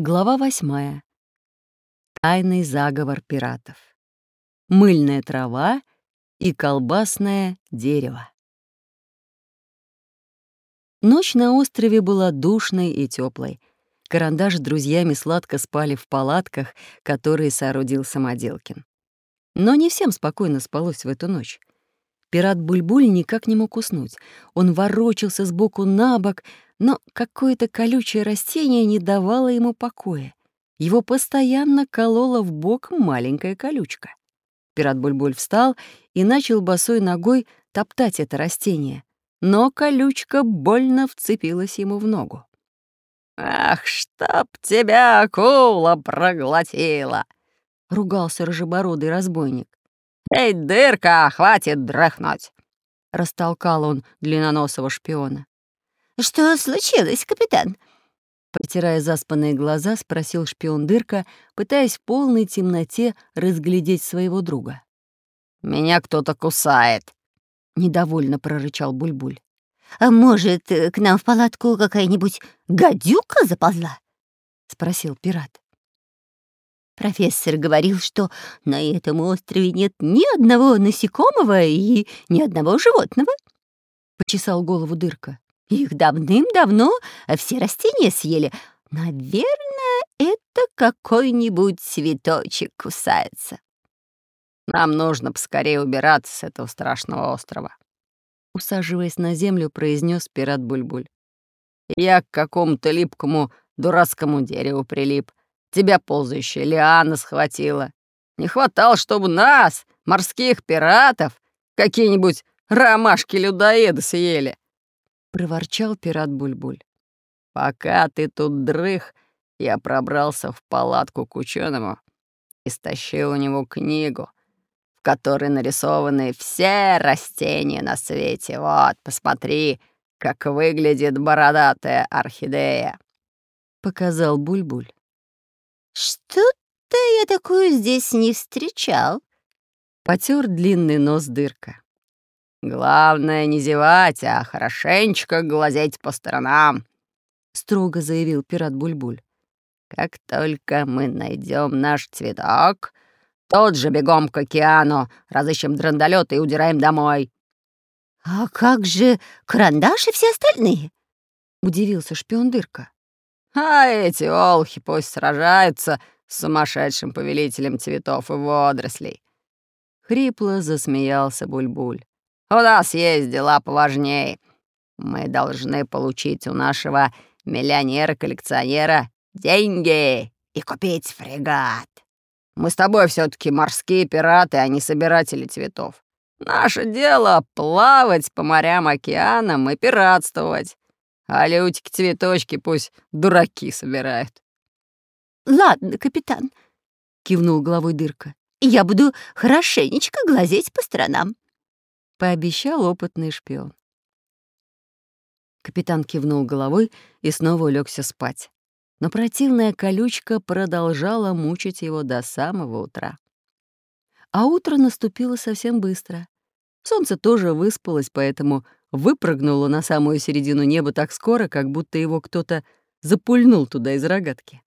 Глава восьмая. Тайный заговор пиратов. Мыльная трава и колбасное дерево. Ночь на острове была душной и теплой. Карандаш с друзьями сладко спали в палатках, которые соорудил Самоделкин. Но не всем спокойно спалось в эту ночь. Пират Бульбуль никак не мог уснуть. Он ворочался сбоку на бок, но какое-то колючее растение не давало ему покоя. Его постоянно колола в бок маленькая колючка. Пират Бульбуль встал и начал босой ногой топтать это растение, но колючка больно вцепилась ему в ногу. «Ах, чтоб тебя акула проглотила!» — ругался рыжебородый разбойник. «Эй, дырка, хватит дрыхнуть!» — растолкал он длинноносого шпиона. «Что случилось, капитан?» Потирая заспанные глаза, спросил шпион Дырка, пытаясь в полной темноте разглядеть своего друга. «Меня кто-то кусает», — недовольно прорычал Бульбуль. «А может, к нам в палатку какая-нибудь гадюка заползла?» — спросил пират. Профессор говорил, что на этом острове нет ни одного насекомого и ни одного животного. Почесал голову дырка. Их давным-давно все растения съели. Наверное, это какой-нибудь цветочек кусается. Нам нужно поскорее убираться с этого страшного острова. Усаживаясь на землю, произнес пират Бульбуль. Я к какому-то липкому дурацкому дереву прилип. Тебя ползающая лиана схватила. Не хватало, чтобы нас, морских пиратов, какие-нибудь ромашки-людоеды съели. — проворчал пират Бульбуль. «Пока ты тут дрых, я пробрался в палатку к ученому и стащил у него книгу, в которой нарисованы все растения на свете. Вот, посмотри, как выглядит бородатая орхидея», — показал Бульбуль. «Что-то я такую здесь не встречал», — потер длинный нос дырка. «Главное не зевать, а хорошенечко глазеть по сторонам», — строго заявил пират Бульбуль. «Как только мы найдем наш цветок, тот же бегом к океану, разыщем драндолёта и удираем домой». «А как же карандаш и все остальные?» — удивился шпион Дырка. «А эти олхи пусть сражаются с сумасшедшим повелителем цветов и водорослей». Хрипло засмеялся Бульбуль. У нас есть дела поважнее. Мы должны получить у нашего миллионера-коллекционера деньги и купить фрегат. Мы с тобой все таки морские пираты, а не собиратели цветов. Наше дело — плавать по морям-океанам и пиратствовать. А лютики-цветочки пусть дураки собирают. «Ладно, капитан», — кивнул головой дырка. «Я буду хорошенечко глазеть по сторонам пообещал опытный шпион. Капитан кивнул головой и снова улегся спать. Но противная колючка продолжала мучить его до самого утра. А утро наступило совсем быстро. Солнце тоже выспалось, поэтому выпрыгнуло на самую середину неба так скоро, как будто его кто-то запульнул туда из рогатки.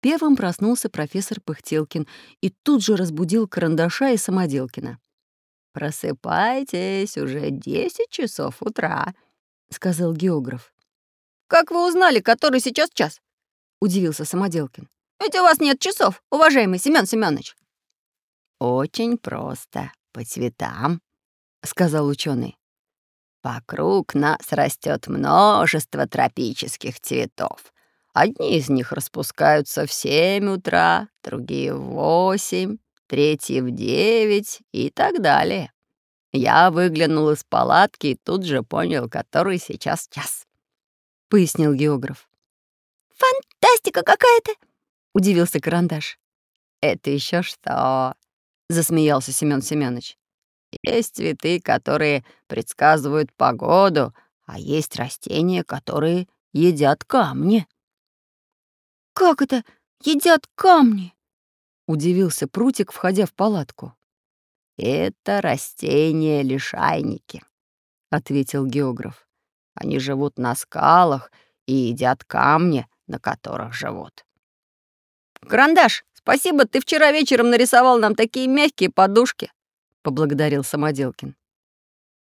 Первым проснулся профессор Пыхтелкин и тут же разбудил Карандаша и Самоделкина. «Просыпайтесь, уже десять часов утра», — сказал географ. «Как вы узнали, который сейчас час?» — удивился Самоделкин. «Ведь у вас нет часов, уважаемый Семён Семёныч». «Очень просто, по цветам», — сказал ученый. «Вокруг нас растет множество тропических цветов. Одни из них распускаются в семь утра, другие — в восемь, третий в девять и так далее. Я выглянул из палатки и тут же понял, который сейчас час», — пояснил географ. «Фантастика какая-то!» — удивился Карандаш. «Это еще что?» — засмеялся Семён Семёныч. «Есть цветы, которые предсказывают погоду, а есть растения, которые едят камни». «Как это едят камни?» — удивился Прутик, входя в палатку. «Это растения-лишайники», — ответил географ. «Они живут на скалах и едят камни, на которых живут. «Карандаш, спасибо, ты вчера вечером нарисовал нам такие мягкие подушки», — поблагодарил Самоделкин.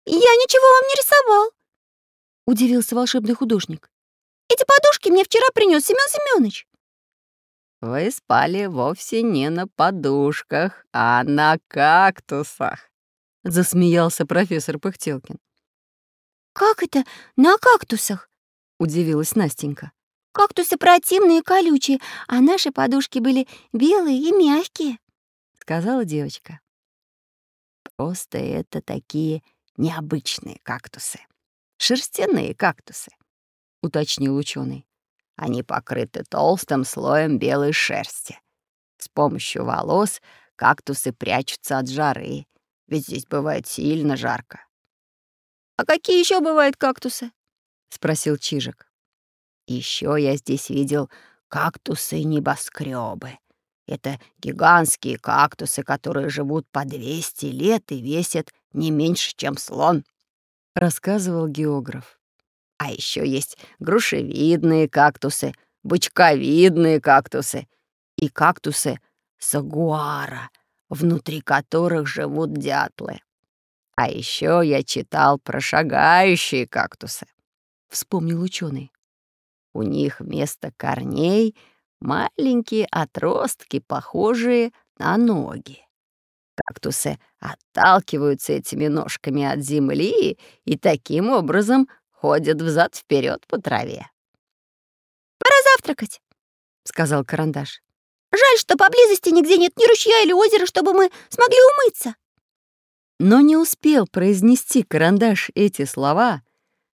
«Я ничего вам не рисовал», — удивился волшебный художник. «Эти подушки мне вчера принес Семён Семёныч». «Вы спали вовсе не на подушках, а на кактусах», — засмеялся профессор Пыхтелкин. «Как это на кактусах?» — удивилась Настенька. «Кактусы противные и колючие, а наши подушки были белые и мягкие», — сказала девочка. «Просто это такие необычные кактусы. Шерстяные кактусы», — уточнил ученый. Они покрыты толстым слоем белой шерсти. С помощью волос кактусы прячутся от жары, ведь здесь бывает сильно жарко. «А какие еще бывают кактусы?» — спросил Чижик. Еще я здесь видел кактусы небоскребы. Это гигантские кактусы, которые живут по 200 лет и весят не меньше, чем слон», — рассказывал географ. А еще есть грушевидные кактусы, бычковидные кактусы и кактусы сагуара, внутри которых живут дятлы. А еще я читал про шагающие кактусы, вспомнил ученый. У них вместо корней маленькие отростки, похожие на ноги. Кактусы отталкиваются этими ножками от земли и таким образом ходят взад вперед по траве. «Пора завтракать», — сказал Карандаш. «Жаль, что поблизости нигде нет ни ручья или озера, чтобы мы смогли умыться». Но не успел произнести Карандаш эти слова,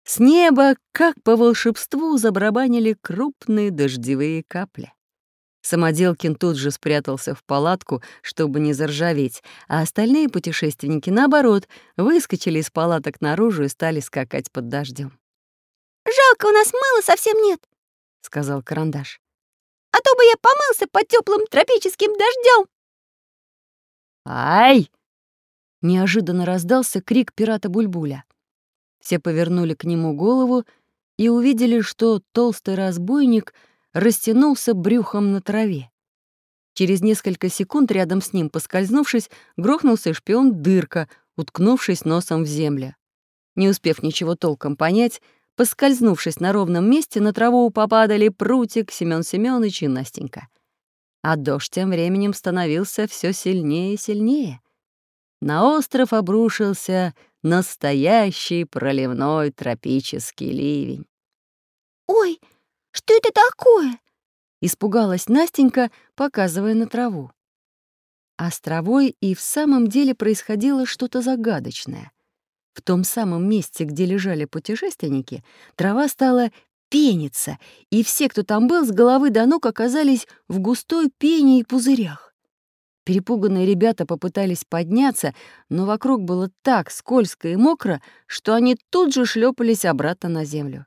с неба, как по волшебству, забарабанили крупные дождевые капли. Самоделкин тут же спрятался в палатку, чтобы не заржаветь, а остальные путешественники, наоборот, выскочили из палаток наружу и стали скакать под дождем. «Жалко, у нас мыла совсем нет», — сказал Карандаш. «А то бы я помылся под теплым тропическим дождем. «Ай!» — неожиданно раздался крик пирата Бульбуля. Все повернули к нему голову и увидели, что толстый разбойник — растянулся брюхом на траве. Через несколько секунд рядом с ним, поскользнувшись, грохнулся шпион Дырка, уткнувшись носом в землю. Не успев ничего толком понять, поскользнувшись на ровном месте, на траву попадали Прутик, Семён Семёныч и Настенька. А дождь тем временем становился все сильнее и сильнее. На остров обрушился настоящий проливной тропический ливень. «Ой!» Что это такое?» — испугалась Настенька, показывая на траву. А с травой и в самом деле происходило что-то загадочное. В том самом месте, где лежали путешественники, трава стала пениться, и все, кто там был, с головы до ног оказались в густой пене и пузырях. Перепуганные ребята попытались подняться, но вокруг было так скользко и мокро, что они тут же шлепались обратно на землю.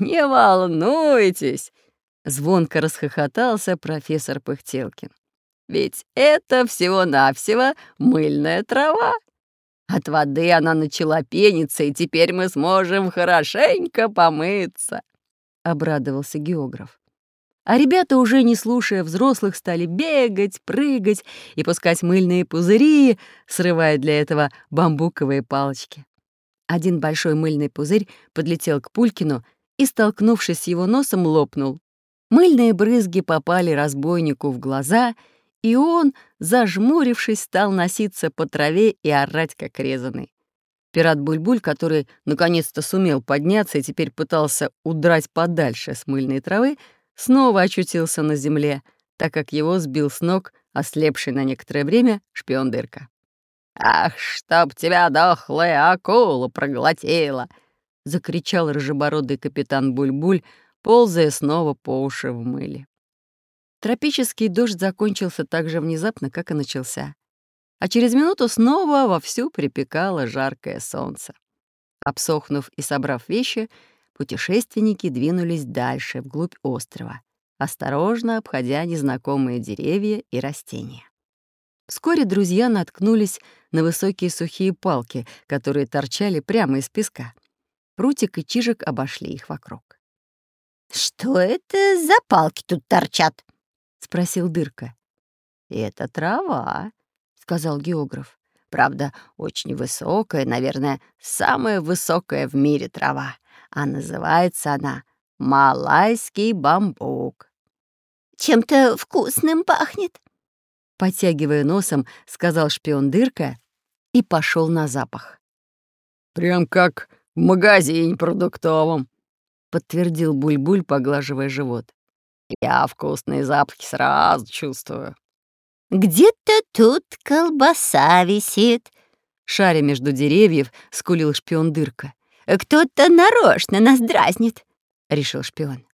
«Не волнуйтесь!» — звонко расхохотался профессор Пыхтелкин. «Ведь это всего-навсего мыльная трава. От воды она начала пениться, и теперь мы сможем хорошенько помыться», — обрадовался географ. А ребята, уже не слушая взрослых, стали бегать, прыгать и пускать мыльные пузыри, срывая для этого бамбуковые палочки. Один большой мыльный пузырь подлетел к Пулькину и, столкнувшись с его носом, лопнул. Мыльные брызги попали разбойнику в глаза, и он, зажмурившись, стал носиться по траве и орать, как резанный. Пират Бульбуль, который наконец-то сумел подняться и теперь пытался удрать подальше с мыльной травы, снова очутился на земле, так как его сбил с ног ослепший на некоторое время шпион Дырка. «Ах, чтоб тебя дохлая акула проглотила!» — закричал рыжебородый капитан Бульбуль, ползая снова по уши в мыле. Тропический дождь закончился так же внезапно, как и начался. А через минуту снова вовсю припекало жаркое солнце. Обсохнув и собрав вещи, путешественники двинулись дальше, вглубь острова, осторожно обходя незнакомые деревья и растения. Вскоре друзья наткнулись на высокие сухие палки, которые торчали прямо из песка. Прутик и Чижик обошли их вокруг. «Что это за палки тут торчат?» — спросил Дырка. «Это трава», — сказал географ. «Правда, очень высокая, наверное, самая высокая в мире трава. А называется она малайский бамбук». «Чем-то вкусным пахнет», — подтягивая носом, сказал шпион Дырка и пошел на запах. «Прям как в магазине продуктовом», — подтвердил Буль-Буль, поглаживая живот. «Я вкусные запахи сразу чувствую». «Где-то тут колбаса висит», — шаря между деревьев, скулил шпион Дырка. «Кто-то нарочно нас дразнит», — решил шпион.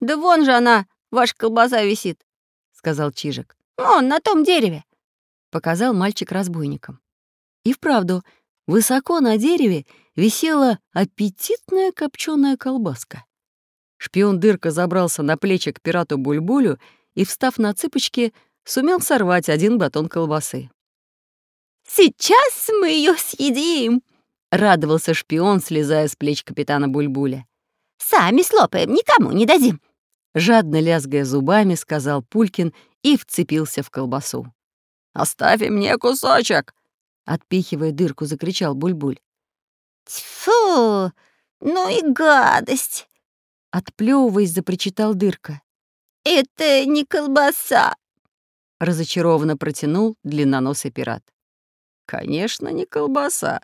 «Да вон же она, ваша колбаса висит», — сказал Чижик. «Вон, на том дереве», — показал мальчик разбойникам. И вправду, высоко на дереве висела аппетитная копченая колбаска. Шпион Дырка забрался на плечи к пирату Бульбулю и, встав на цыпочки, сумел сорвать один батон колбасы. «Сейчас мы ее съедим!» — радовался шпион, слезая с плеч капитана Бульбуля. «Сами слопаем, никому не дадим!» Жадно лязгая зубами, сказал Пулькин и вцепился в колбасу. «Оставь мне кусочек!» — отпихивая дырку, закричал Бульбуль. «Тьфу! Ну и гадость!» Отплёвываясь, запричитал дырка. «Это не колбаса!» Разочарованно протянул длинноносый пират. «Конечно, не колбаса!»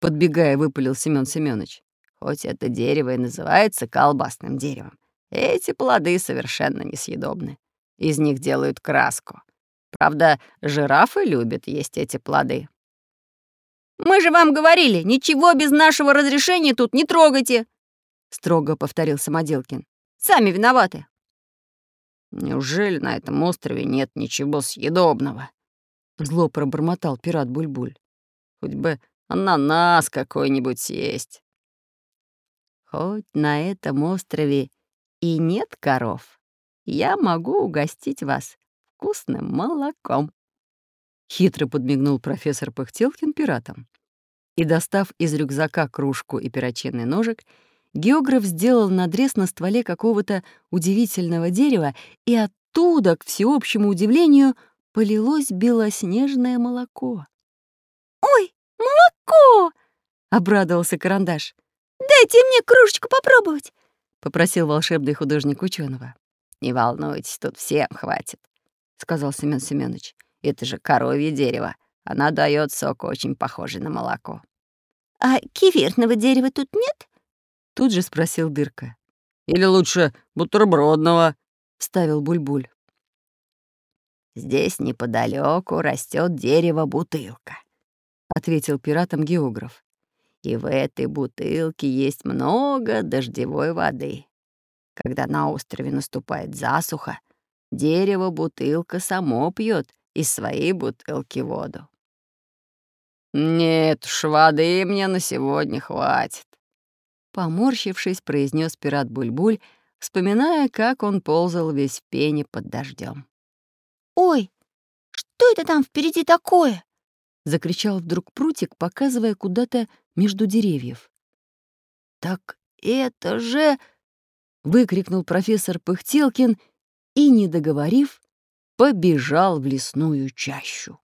Подбегая, выпалил Семён Семёныч. «Хоть это дерево и называется колбасным деревом, эти плоды совершенно несъедобны. Из них делают краску. Правда, жирафы любят есть эти плоды». «Мы же вам говорили, ничего без нашего разрешения тут не трогайте!» — строго повторил Самоделкин. «Сами виноваты!» «Неужели на этом острове нет ничего съедобного?» Зло пробормотал пират Бульбуль. «Хоть бы ананас какой-нибудь съесть». «Хоть на этом острове и нет коров, я могу угостить вас вкусным молоком». Хитро подмигнул профессор Пыхтелкин пиратам. И, достав из рюкзака кружку и перочинный ножик, географ сделал надрез на стволе какого-то удивительного дерева, и оттуда, к всеобщему удивлению, полилось белоснежное молоко. «Ой, молоко!» — обрадовался карандаш. «Дайте мне кружечку попробовать!» — попросил волшебный художник ученого. «Не волнуйтесь, тут всем хватит», — сказал Семён Семёныч. «Это же коровье дерево. Она дает сок, очень похожий на молоко». «А кивирного дерева тут нет?» Тут же спросил Дырка. «Или лучше бутербродного?» — вставил Бульбуль. «Здесь неподалеку растет дерево-бутылка», — ответил пиратам географ. «И в этой бутылке есть много дождевой воды. Когда на острове наступает засуха, дерево-бутылка само пьет из своей бутылки воду. «Нет уж, воды мне на сегодня хватит», — поморщившись, произнес пират Бульбуль, вспоминая, как он ползал весь в пене под дождем. «Ой, что это там впереди такое?» — закричал вдруг прутик, показывая куда-то между деревьев. «Так это же...» — выкрикнул профессор Пыхтелкин и, не договорив, побежал в лесную чащу.